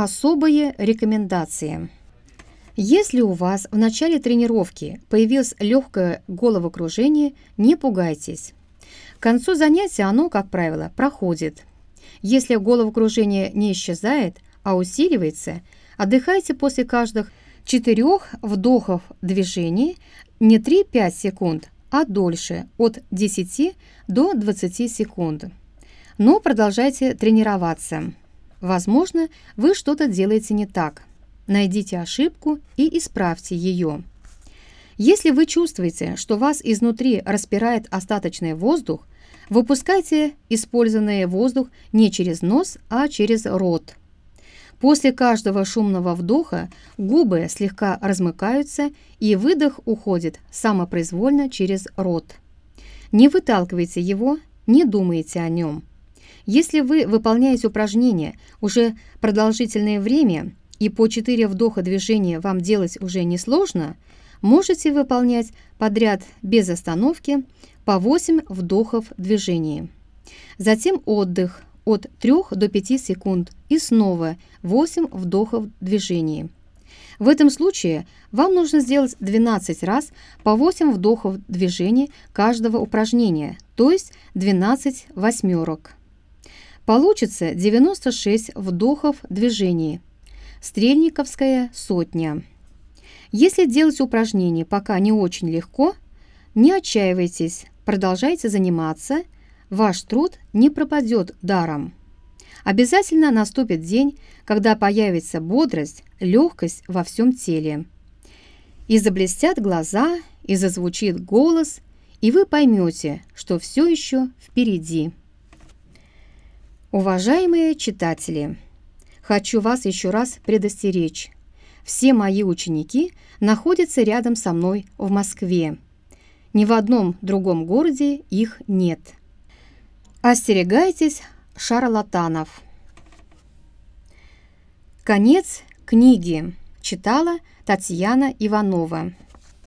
Особые рекомендации. Если у вас в начале тренировки появилось легкое головокружение, не пугайтесь. К концу занятия оно, как правило, проходит. Если головокружение не исчезает, а усиливается, отдыхайте после каждых четырех вдохов движений не 3-5 секунд, а дольше, от 10 до 20 секунд. Но продолжайте тренироваться. Возможно, вы что-то делаете не так. Найдите ошибку и исправьте ее. Если вы чувствуете, что вас изнутри распирает остаточный воздух, выпускайте использованный воздух не через нос, а через рот. После каждого шумного вдоха губы слегка размыкаются, и выдох уходит самопроизвольно через рот. Не выталкивайте его, не думайте о нем. Если вы выполняете упражнения уже продолжительное время и по 4 вдоха движения вам делать уже несложно, можете выполнять подряд без остановки по 8 вдохов движения. Затем отдых от 3 до 5 секунд и снова 8 вдохов движения. В этом случае вам нужно сделать 12 раз по 8 вдохов движения каждого упражнения, то есть 12 восьмерок. Получится 96 вдохов движений. Стрельниковская сотня. Если делать упражнение пока не очень легко, не отчаивайтесь, продолжайте заниматься, ваш труд не пропадет даром. Обязательно наступит день, когда появится бодрость, легкость во всем теле. И заблестят глаза, и зазвучит голос, и вы поймете, что все еще впереди. Уважаемые читатели, хочу вас еще раз предостеречь. Все мои ученики находятся рядом со мной в Москве. Ни в одном другом городе их нет. Остерегайтесь шарлатанов. Конец книги. Читала Татьяна Иванова.